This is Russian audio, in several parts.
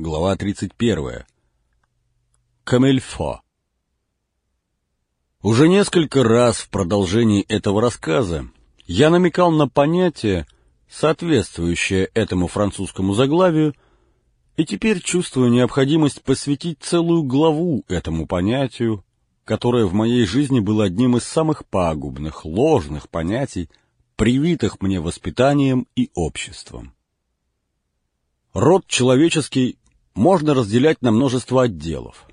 Глава 31. Камельфо. Уже несколько раз в продолжении этого рассказа я намекал на понятие, соответствующее этому французскому заглавию, и теперь чувствую необходимость посвятить целую главу этому понятию, которое в моей жизни было одним из самых пагубных, ложных понятий, привитых мне воспитанием и обществом. Род человеческий можно разделять на множество отделов.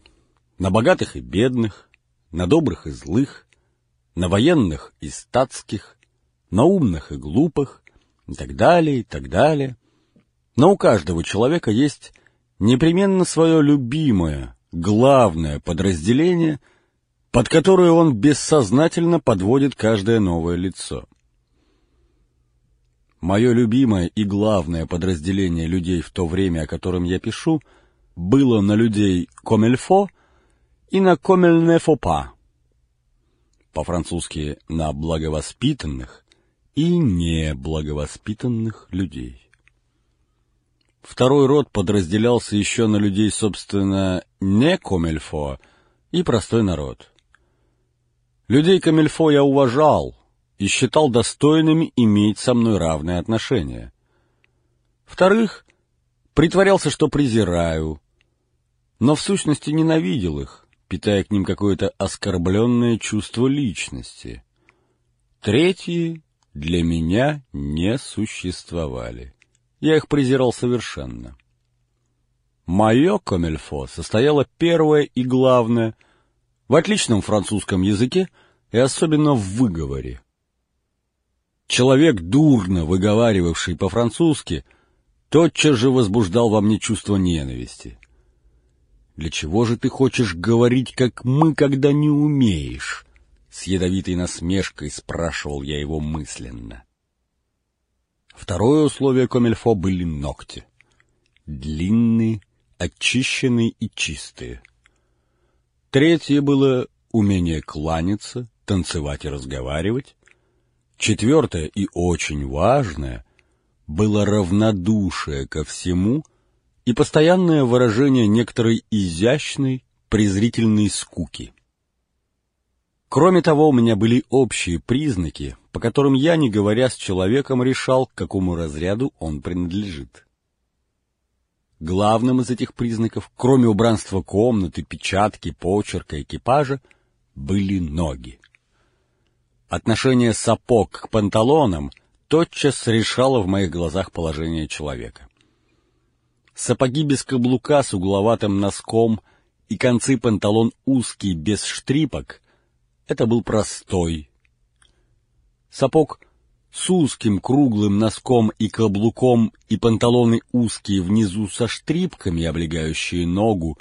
На богатых и бедных, на добрых и злых, на военных и статских, на умных и глупых, и так далее, и так далее. Но у каждого человека есть непременно свое любимое, главное подразделение, под которое он бессознательно подводит каждое новое лицо. Мое любимое и главное подразделение людей в то время, о котором я пишу, было на людей «комельфо» и на «комельнефопа», по-французски «на благовоспитанных» и неблаговоспитанных людей. Второй род подразделялся еще на людей, собственно, не комельфо и простой народ. Людей комельфо я уважал, и считал достойными иметь со мной равные отношения. Вторых, притворялся, что презираю, но в сущности ненавидел их, питая к ним какое-то оскорбленное чувство личности. Третьи для меня не существовали. Я их презирал совершенно. Мое комельфо состояло первое и главное в отличном французском языке и особенно в выговоре. Человек, дурно выговаривавший по-французски, тотчас же возбуждал во мне чувство ненависти. «Для чего же ты хочешь говорить, как мы, когда не умеешь?» С ядовитой насмешкой спрашивал я его мысленно. Второе условие Комельфо были ногти. Длинные, очищенные и чистые. Третье было умение кланяться, танцевать и разговаривать. Четвертое и очень важное было равнодушие ко всему и постоянное выражение некоторой изящной, презрительной скуки. Кроме того, у меня были общие признаки, по которым я, не говоря с человеком, решал, к какому разряду он принадлежит. Главным из этих признаков, кроме убранства комнаты, печатки, почерка, экипажа, были ноги. Отношение сапог к панталонам тотчас решало в моих глазах положение человека. Сапоги без каблука с угловатым носком и концы панталон узкие без штрипок — это был простой. Сапог с узким круглым носком и каблуком и панталоны узкие внизу со штрипками, облегающие ногу,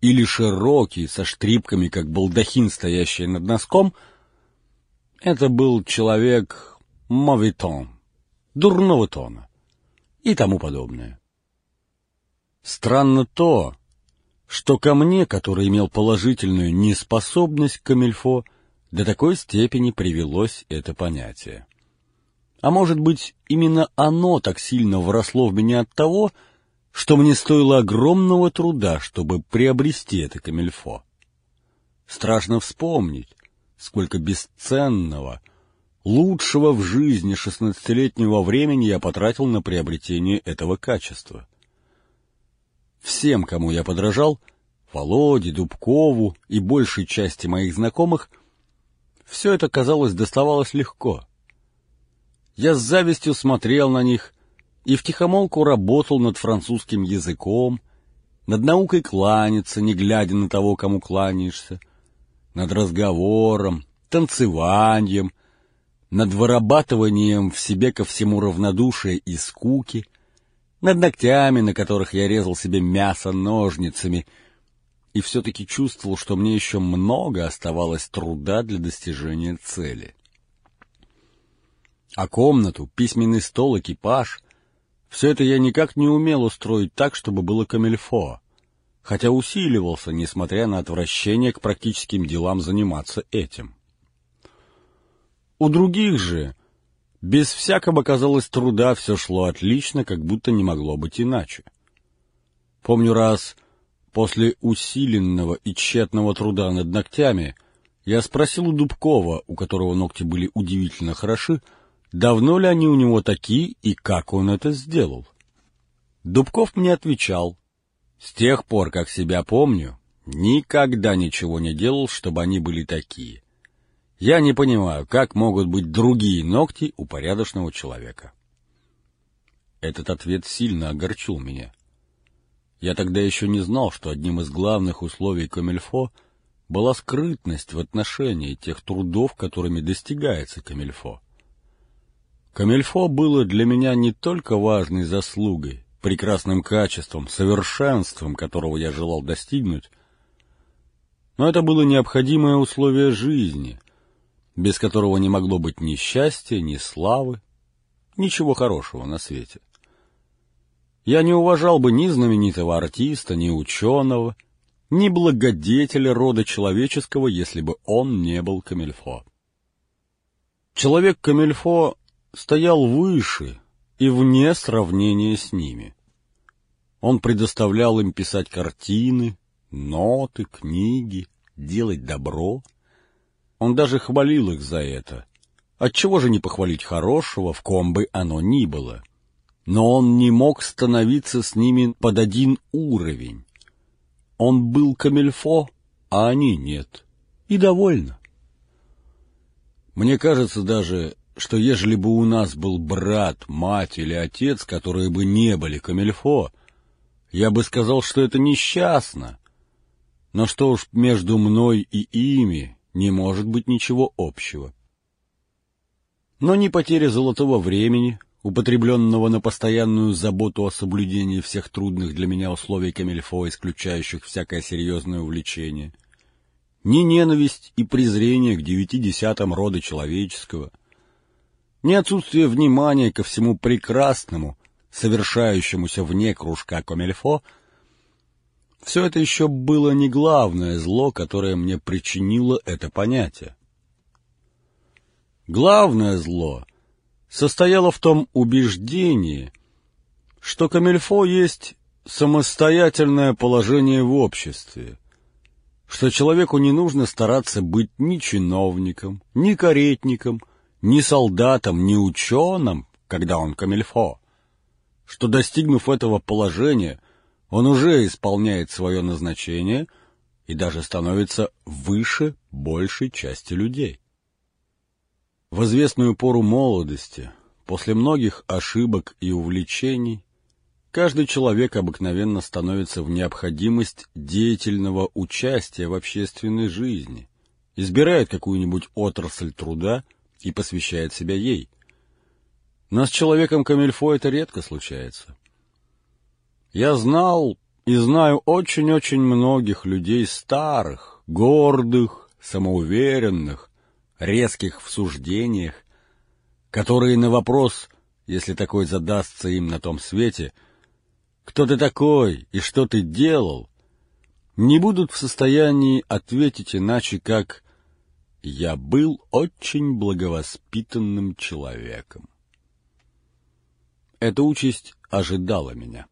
или широкие со штрипками, как балдахин, стоящий над носком — это был человек мавитон, дурного тона и тому подобное. Странно то, что ко мне, который имел положительную неспособность к камильфо, до такой степени привелось это понятие. А может быть, именно оно так сильно вросло в меня от того, что мне стоило огромного труда, чтобы приобрести это камильфо. Страшно вспомнить, сколько бесценного, лучшего в жизни шестнадцатилетнего времени я потратил на приобретение этого качества. Всем, кому я подражал, Володе, Дубкову и большей части моих знакомых, все это, казалось, доставалось легко. Я с завистью смотрел на них и втихомолку работал над французским языком, над наукой кланяться, не глядя на того, кому кланяешься, над разговором, танцеванием, над вырабатыванием в себе ко всему равнодушия и скуки, над ногтями, на которых я резал себе мясо ножницами, и все-таки чувствовал, что мне еще много оставалось труда для достижения цели. А комнату, письменный стол, экипаж — все это я никак не умел устроить так, чтобы было камельфо хотя усиливался, несмотря на отвращение к практическим делам заниматься этим. У других же, без всякого, казалось, труда все шло отлично, как будто не могло быть иначе. Помню раз, после усиленного и тщетного труда над ногтями, я спросил у Дубкова, у которого ногти были удивительно хороши, давно ли они у него такие и как он это сделал. Дубков мне отвечал, с тех пор, как себя помню, никогда ничего не делал, чтобы они были такие. Я не понимаю, как могут быть другие ногти у порядочного человека. Этот ответ сильно огорчил меня. Я тогда еще не знал, что одним из главных условий Камильфо была скрытность в отношении тех трудов, которыми достигается Камильфо. Камильфо было для меня не только важной заслугой, прекрасным качеством, совершенством, которого я желал достигнуть, но это было необходимое условие жизни, без которого не могло быть ни счастья, ни славы, ничего хорошего на свете. Я не уважал бы ни знаменитого артиста, ни ученого, ни благодетеля рода человеческого, если бы он не был Камильфо. Человек Камильфо стоял выше и вне сравнения с ними. Он предоставлял им писать картины, ноты, книги, делать добро. Он даже хвалил их за это. Отчего же не похвалить хорошего, в ком бы оно ни было? но он не мог становиться с ними под один уровень. Он был камельфо, а они нет. И довольно. Мне кажется даже, что ежели бы у нас был брат, мать или отец, которые бы не были камельфо, я бы сказал, что это несчастно. Но что уж между мной и ими не может быть ничего общего. Но ни потеря золотого времени, употребленного на постоянную заботу о соблюдении всех трудных для меня условий Камильфо, исключающих всякое серьезное увлечение, ни ненависть и презрение к девяти десятам рода человеческого, ни отсутствие внимания ко всему прекрасному, совершающемуся вне кружка Камильфо, все это еще было не главное зло, которое мне причинило это понятие. Главное зло состояла в том убеждении, что камельфо есть самостоятельное положение в обществе, что человеку не нужно стараться быть ни чиновником, ни каретником, ни солдатом, ни ученым, когда он камельфо, что, достигнув этого положения, он уже исполняет свое назначение и даже становится выше большей части людей. В известную пору молодости, после многих ошибок и увлечений, каждый человек обыкновенно становится в необходимость деятельного участия в общественной жизни, избирает какую-нибудь отрасль труда и посвящает себя ей. Но с человеком Камильфо это редко случается. Я знал и знаю очень-очень многих людей старых, гордых, самоуверенных, резких в суждениях, которые на вопрос, если такой задастся им на том свете, «Кто ты такой и что ты делал?» не будут в состоянии ответить иначе, как «Я был очень благовоспитанным человеком». Эта участь ожидала меня.